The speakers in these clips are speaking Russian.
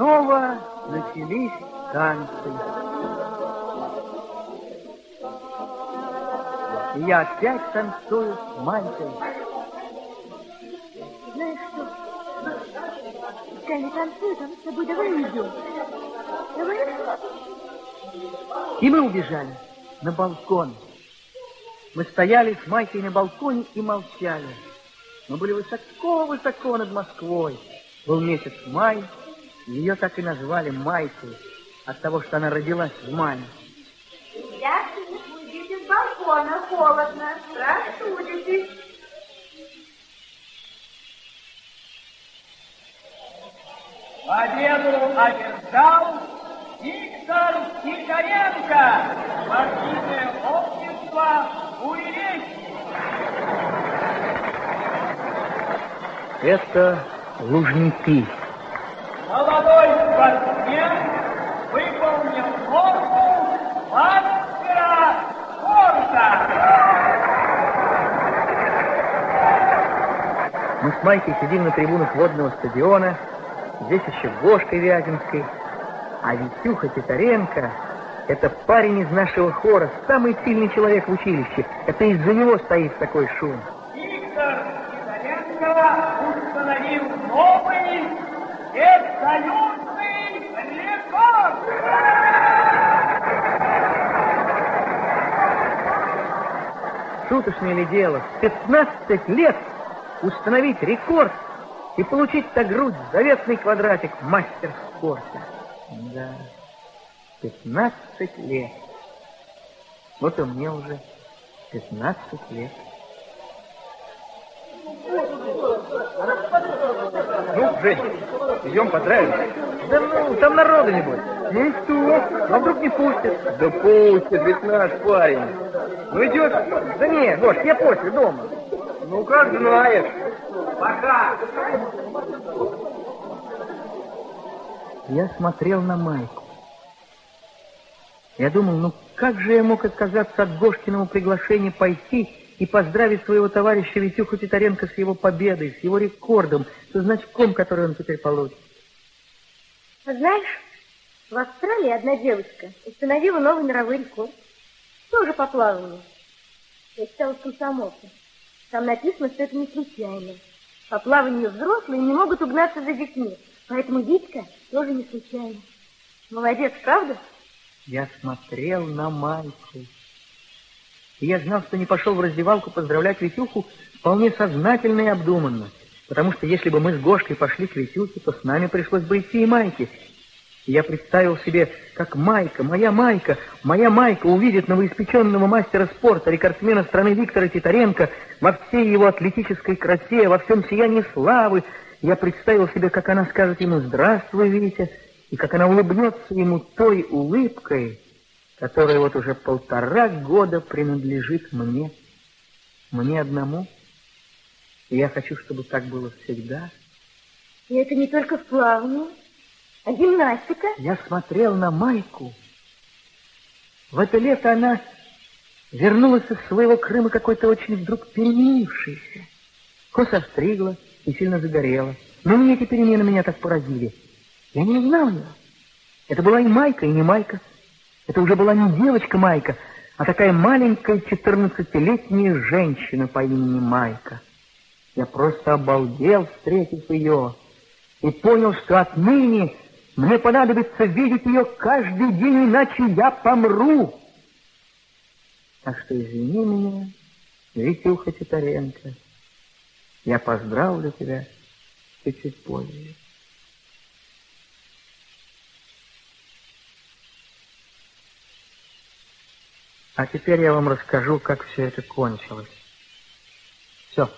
снова начались танцы. И я опять танцую с Майкой. Знаешь что? Пускай не танцуют, а мы с тобой давай уйдем. Давай. И мы убежали на балкон. Мы стояли с Майкой на балконе и молчали. Мы были высоко-высоко над Москвой. Был месяц май, ее так и назвали Майкой от того, что она родилась в мае. Ребята, уйдите с балкона, холодно, простудитесь. Победу одержал Виктор Тихаренко, спортивное общество «Уречье». Это Лужники. Молодой спортсмен выполнил норму мастера спорта. Мы с Майкой сидим на трибунах водного стадиона, здесь еще Гошка Вяземской, а Витюха Титаренко — это парень из нашего хора, самый сильный человек в училище. Это из-за него стоит такой шум. Виктор Тихаренко установил новый всесоюзный рекорд. Шуточное ли дело? В 15 лет установить рекорд и получить на грудь заветный квадратик мастер спорта. Да, 15 лет. Вот и мне уже 15 лет. Ну, Жень, идем поздравим. Да ну, там народу не будет. Ну и что? А вдруг не пустят? Да пустят, ведь наш парень. Ну идешь? Да не, Гош, я после, дома. Ну, как знаешь. Пока. Я смотрел на Майку. Я думал, ну как же я мог отказаться от Гошкиного приглашения пойти и поздравить своего товарища Витюху Титаренко с его победой, с его рекордом, со значком, который он теперь получит. Знаешь, в Австралии одна девочка установила новый мировой рекорд. Тоже по плаванию. Я читала в комсомолке. Там написано, что это не случайно. По плаванию взрослые не могут угнаться за детьми. Поэтому Витька тоже не случайно. Молодец, правда? Я смотрел на Майку. И я знал, что не пошел в раздевалку поздравлять Витюху вполне сознательно и обдуманно. Потому что если бы мы с Гошкой пошли к Витюхе, то с нами пришлось бы идти и Майке. И я представил себе, как Майка, моя Майка, моя Майка увидит новоиспеченного мастера спорта, рекордсмена страны Виктора Титаренко во всей его атлетической красе, во всем сиянии славы. Я представил себе, как она скажет ему «Здравствуй, Витя», и как она улыбнется ему той улыбкой, которая вот уже полтора года принадлежит мне, мне одному. И я хочу, чтобы так было всегда. И это не только в плавании, а гимнастика. Я смотрел на Майку. В это лето она вернулась из своего Крыма какой-то очень вдруг переменившейся. Косо стригла и сильно загорела. Но мне эти перемены меня так поразили. Я не узнал ее. Это была и Майка, и не Майка. Это уже была не девочка Майка, а такая маленькая четырнадцатилетняя женщина по имени Майка. Я просто обалдел, встретив ее, и понял, что отныне мне понадобится видеть ее каждый день, иначе я помру. Так что извини меня, Витюха Титаренко. Я поздравлю тебя чуть-чуть позже. А теперь я вам расскажу, как все это кончилось. Все.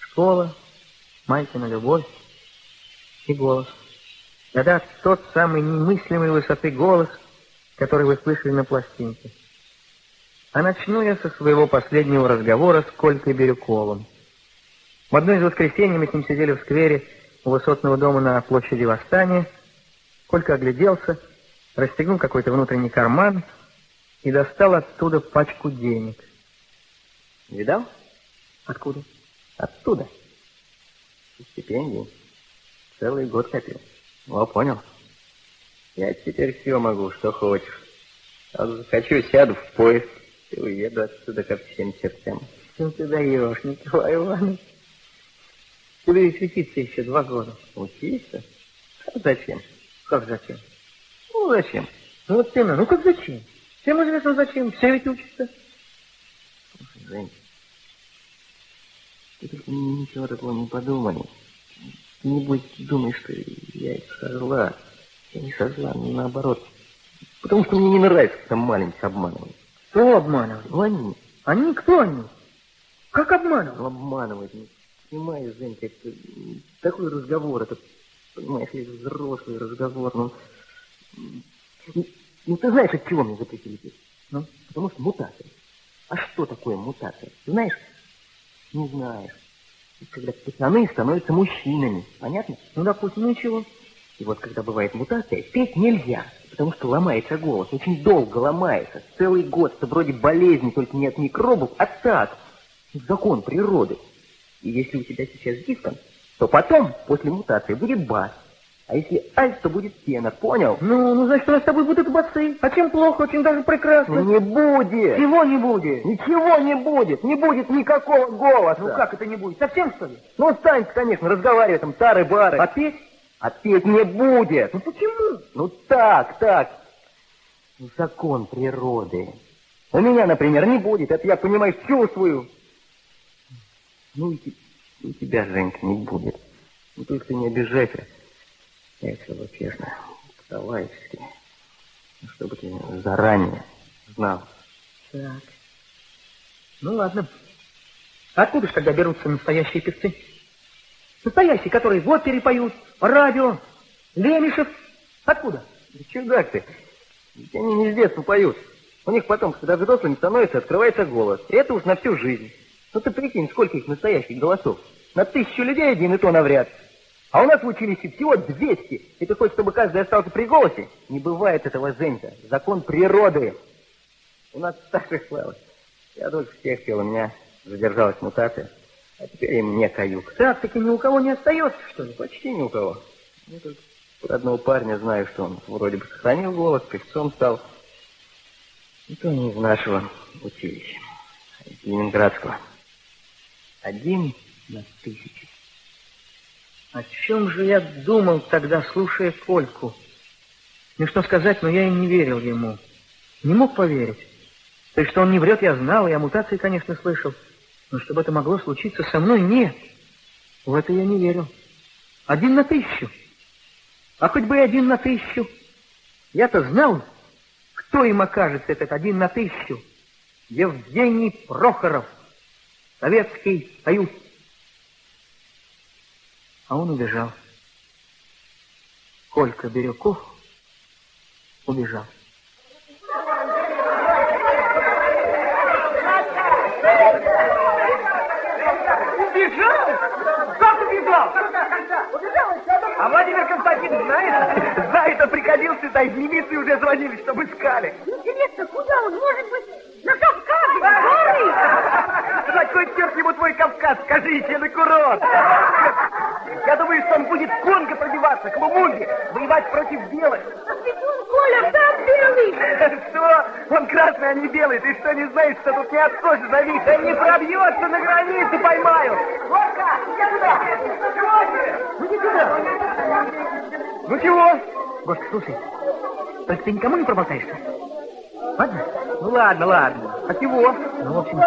Школа, Майкина любовь и голос. Да-да, тот самый немыслимой высоты голос, который вы слышали на пластинке. А начну я со своего последнего разговора с Колькой Бирюковым. В одно из воскресений мы с ним сидели в сквере у высотного дома на площади Восстания. Колька огляделся, расстегнул какой-то внутренний карман и достал оттуда пачку денег. Видал? Откуда? Оттуда. Стипендии. Целый год копил. О, понял. Я теперь все могу, что хочешь. А захочу, сяду в поезд и уеду отсюда ко всем чертям. Что ты даешь, Николай Иванович? Тебе ведь учиться еще два года. Учиться? А зачем? Как зачем? Ну, зачем? Ну вот именно, ну как зачем? Всем известно зачем, все ведь учатся. Слушай, Жень, ты только ничего такого не подумай. Ты не будь думай, что я это со зла. Я не со зла, наоборот. Потому что мне не нравится, когда маленьких обманывают. Кто обманывает? Ну, они. Они кто они? Как обманывают? Ну, обманывать. Ну, понимаешь, Женька, это такой разговор, это, понимаешь, взрослый разговор, ну, ну, ну, ты знаешь, от чего мне запретили пить? Ну, потому что мутация. А что такое мутация? Ты знаешь? Не знаешь. Когда пацаны становятся мужчинами. Понятно? Ну, допустим, ничего. И вот когда бывает мутация, петь нельзя, потому что ломается голос. Очень долго ломается. Целый год. Это вроде болезни, только не от микробов, а так. Закон природы. И если у тебя сейчас дискон, то потом, после мутации, будет бас. А если альт, то будет тенор, понял? Ну, ну, значит, у нас с тобой будут басы. А чем плохо, очень даже прекрасно. Не будет. Чего не будет? Ничего не будет. Не будет никакого голоса. Ну, как это не будет? Совсем, что ли? Ну, станет, конечно, разговаривать там, тары-бары. А петь? А петь не будет. Ну, почему? Ну, так, так. Ну, закон природы. У меня, например, не будет. Это я, понимаешь, чувствую. Ну, и у тебя, Женька, не будет. Ну, только не обижайся. Честно, по-товарищески. Ну, чтобы ты заранее знал. Так. Ну, ладно. Откуда ж тогда берутся настоящие певцы? Настоящие, которые в опере поют, по радио, Лемешев. Откуда? Да чудак ты. Ведь они не с детства поют. У них потом, когда взрослыми становятся, открывается голос. И это уж на всю жизнь. Ну ты прикинь, сколько их настоящих голосов. На тысячу людей один и то навряд. А у нас в училище всего 200. И ты хочешь, чтобы каждый остался при голосе? Не бывает этого, Женька. Закон природы. У нас старших слава. Я дольше всех пел, у меня задержалась мутация. А теперь и мне каюк. Так, таки ни у кого не остается, что ли? Почти ни у кого. Я только про одного парня знаю, что он вроде бы сохранил голос, певцом стал. И то не из нашего училища, из Ленинградского. Один на тысячу. О чем же я думал тогда, слушая Кольку? Ну, что сказать, но я и не верил ему. Не мог поверить. То есть, что он не врет, я знал, и о мутации, конечно, слышал. Но чтобы это могло случиться со мной, нет. В это я не верил. Один на тысячу. А хоть бы и один на тысячу. Я-то знал, кто им окажется этот один на тысячу. Евгений Прохоров, Советский Союз. А он убежал. Колька Бирюков убежал. Убежал? Как убежал? А Владимир Константинович знает? Знает, он приходил сюда, из милиции уже звонили, чтобы искали. Интересно, куда он? Может быть, на Кавказе, в горы? На кой черт ему твой Кавказ? Скажите, на курорт. Я думаю, что он будет Конго пробиваться, к Лумунге, воевать против белых. А Петун Коля сам белый. Что? Он красный, а не белый. Ты что, не знаешь, что тут не от кожи зависит? Да не пробьется на границе, поймаю. Водка, иди сюда. Ну, иди сюда. Ну чего? Гошка, слушай, только ты никому не проболтаешься? Ладно? Ну ладно, ладно. А чего? Ну, в общем,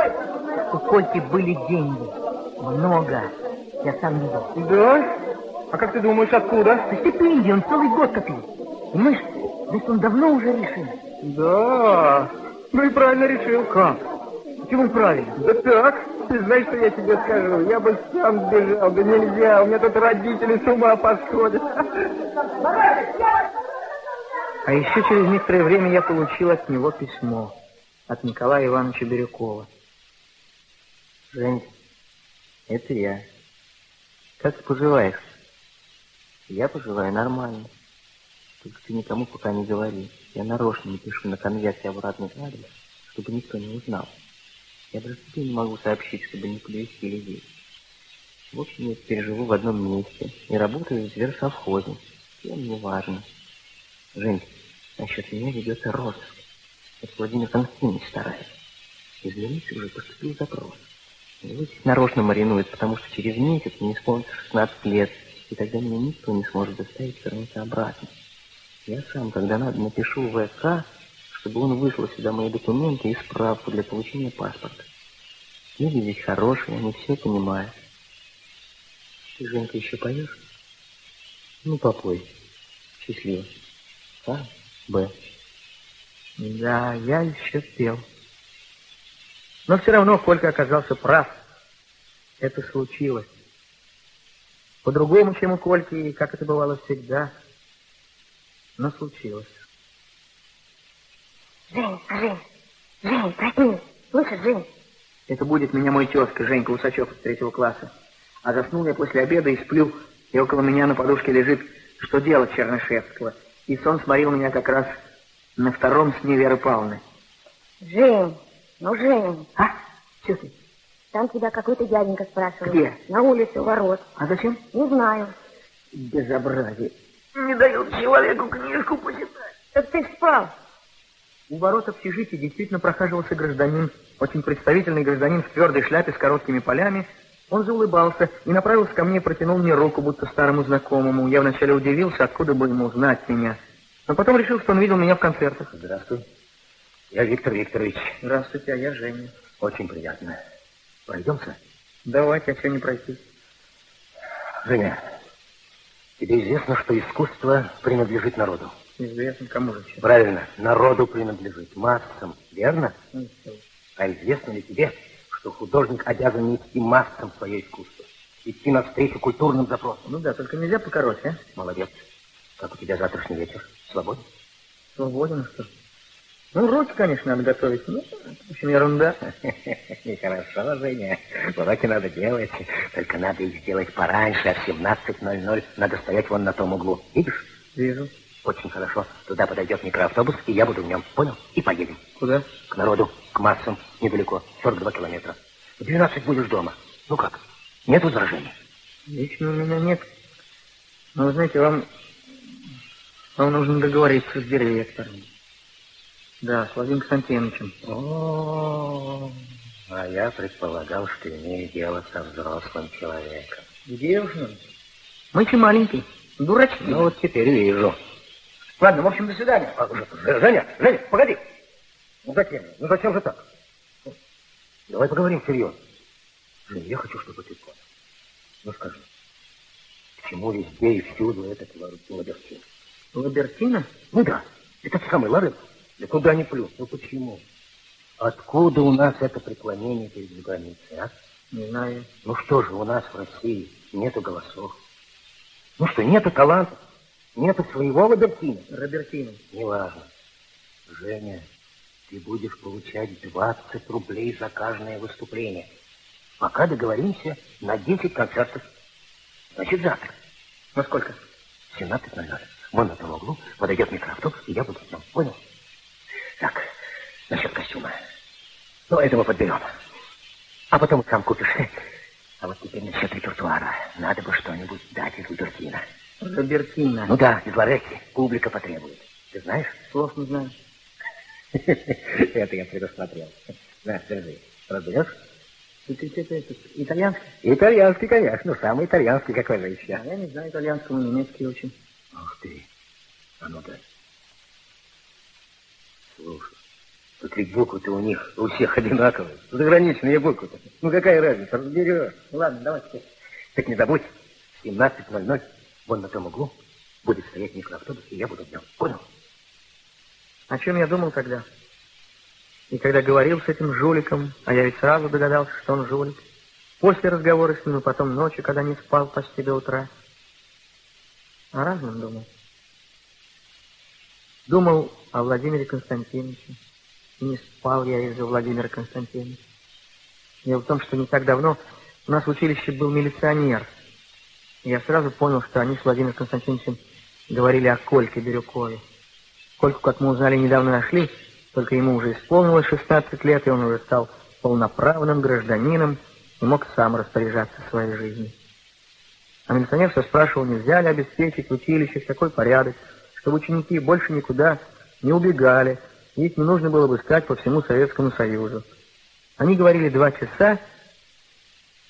у Кольки были деньги. Много. Я сам видел. Да? А как ты думаешь, откуда? Со стипендии он целый год копил. Понимаешь, значит, он давно уже решил. Да. Ну и правильно решил. Как? Почему правильно? Да так. Ты знаешь, что я тебе скажу? Я бы сам сбежал. Да нельзя. У меня тут родители с ума посходят. А еще через некоторое время я получил от него письмо. От Николая Ивановича Бирюкова. Жень, это я. Как ты поживаешь? Я поживаю нормально. Только ты никому пока не говори. Я нарочно не пишу на конверте обратный адрес, чтобы никто не узнал. Я даже тебе не могу сообщить, чтобы не подвести людей. В общем, я теперь живу в одном месте и работаю в зверсовхозе. совсем не важно. Жень, насчет меня ведется розыск. Это Владимир Константинович старается. Из уже поступил запрос. Нарочно маринуют, потому что через месяц мне исполнится 16 лет, и тогда меня никто не сможет заставить вернуться обратно. Я сам, когда надо, напишу ВК, чтобы он выслал сюда мои документы и справку для получения паспорта. Люди здесь хорошие, они все понимают. Ты, Женька, еще поешь? Ну, попой. Счастливо. А, Б. Да, я еще пел. Но все равно Колька оказался прав. Это случилось. По-другому, чем у Кольки, и как это бывало всегда. Но случилось. Жень, Жень, Жень, проснись. Слышишь, Жень? Это будет меня мой тезка, Женька Усачев из третьего класса. А заснул я после обеда и сплю, и около меня на подушке лежит «Что делать Чернышевского?» И сон сморил меня как раз на втором сне Веры Павловны. Жень, ну, Жень, А? Что ты? там тебя какой-то дяденька спрашивает. Где? На улице у ворот. А зачем? Не знаю. Безобразие. Не дают человеку книжку почитать. Так ты спал. У ворот общежития действительно прохаживался гражданин, очень представительный гражданин в твердой шляпе с короткими полями. Он заулыбался и направился ко мне, протянул мне руку, будто старому знакомому. Я вначале удивился, откуда бы ему знать меня. Но потом решил, что он видел меня в концертах. Здравствуй. Я Виктор Викторович. Здравствуйте, а я Женя. Очень приятно. Пройдемся? Давайте, а что не пройти? Женя, тебе известно, что искусство принадлежит народу. Известно, кому же еще. Правильно, народу принадлежит, массам, верно? Ну, всё. А известно ли тебе, что художник обязан нести массам свое искусство? Идти навстречу культурным запросам? Ну да, только нельзя покороче, а? Молодец. Как у тебя завтрашний вечер? Свободен? Свободен, что ли? Ну, руки, конечно, надо готовить. Ну, в общем, ерунда. Нехорошо, Женя. Уроки надо делать. Только надо их сделать пораньше, а в 17.00 надо стоять вон на том углу. Видишь? Вижу. Очень хорошо. Туда подойдет микроавтобус, и я буду в нем. Понял? И поедем. Куда? К народу, к массам, недалеко. 42 километра. В 12 будешь дома. Ну как? Нет возражений? Лично у меня нет. Но, вы знаете, вам... Вам нужно договориться с директором. Да, с Владимиром Константиновичем. О, а я предполагал, что имею дело со взрослым человеком. Где уж он? Мы еще маленький. Дурачки. Ну вот теперь вижу. Ладно, в общем, до свидания. А, Ж- Женя, Женя, погоди. Ну зачем? Ну зачем же так? Давай поговорим серьезно. Женя, я хочу, чтобы ты понял. Ну скажи, к чему везде и всюду этот лабертин? Лабертина? Ну да, этот самый Лорен. Да куда ни плюс? Ну почему? Откуда у нас это преклонение перед границей, а? Не знаю. Ну что же у нас в России нету голосов? Ну что, нету талантов? Нету своего Лабертина? Робертина. Неважно. Женя, ты будешь получать 20 рублей за каждое выступление. Пока договоримся на 10 концертов. Значит, завтра. Во сколько? В 17.00. Вон на том углу подойдет микроавтобус, и я буду ним. Понял? Так, насчет костюма. Ну, этого подберем. А потом сам купишь. А вот теперь насчет репертуара. Надо бы что-нибудь дать из Лабертина. Робертина. Ну да, из Лоретти. Публика потребует. Ты знаешь? Слов не знаю. Это я предусмотрел. На, держи. Разберешь? Это, это, это, это итальянский? Итальянский, конечно. Самый итальянский, какой же еще. А я не знаю итальянского, немецкий очень. Ух ты. А ну дай. Слушай, тут ведь буквы-то у них у всех одинаковые. Заграничные буквы-то. Ну какая разница, разберешь. Ладно, давай теперь. Так не забудь, в 17.00 вон на том углу будет стоять микроавтобус, и я буду в нем. Понял? О чем я думал тогда? И когда говорил с этим жуликом, а я ведь сразу догадался, что он жулик. После разговора с ним и потом ночью, когда не спал почти до утра. О разном думал. Думал о Владимире Константиновиче. И не спал я из-за Владимира Константиновича. Дело в том, что не так давно у нас в училище был милиционер. Я сразу понял, что они с Владимиром Константиновичем говорили о Кольке Бирюкове. Кольку, как мы узнали, недавно нашли, только ему уже исполнилось 16 лет, и он уже стал полноправным гражданином и мог сам распоряжаться своей жизнью. А милиционер все спрашивал, нельзя ли обеспечить в училище такой порядок, чтобы ученики больше никуда не убегали, их не нужно было бы искать по всему Советскому Союзу. Они говорили два часа,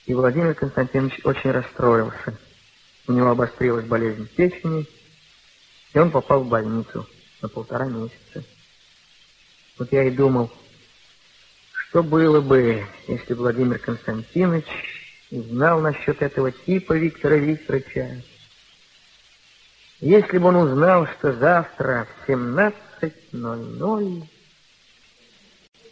и Владимир Константинович очень расстроился. У него обострилась болезнь печени, и он попал в больницу на полтора месяца. Вот я и думал, что было бы, если Владимир Константинович узнал насчет этого типа Виктора Викторовича. Если бы он узнал, что завтра в 17.00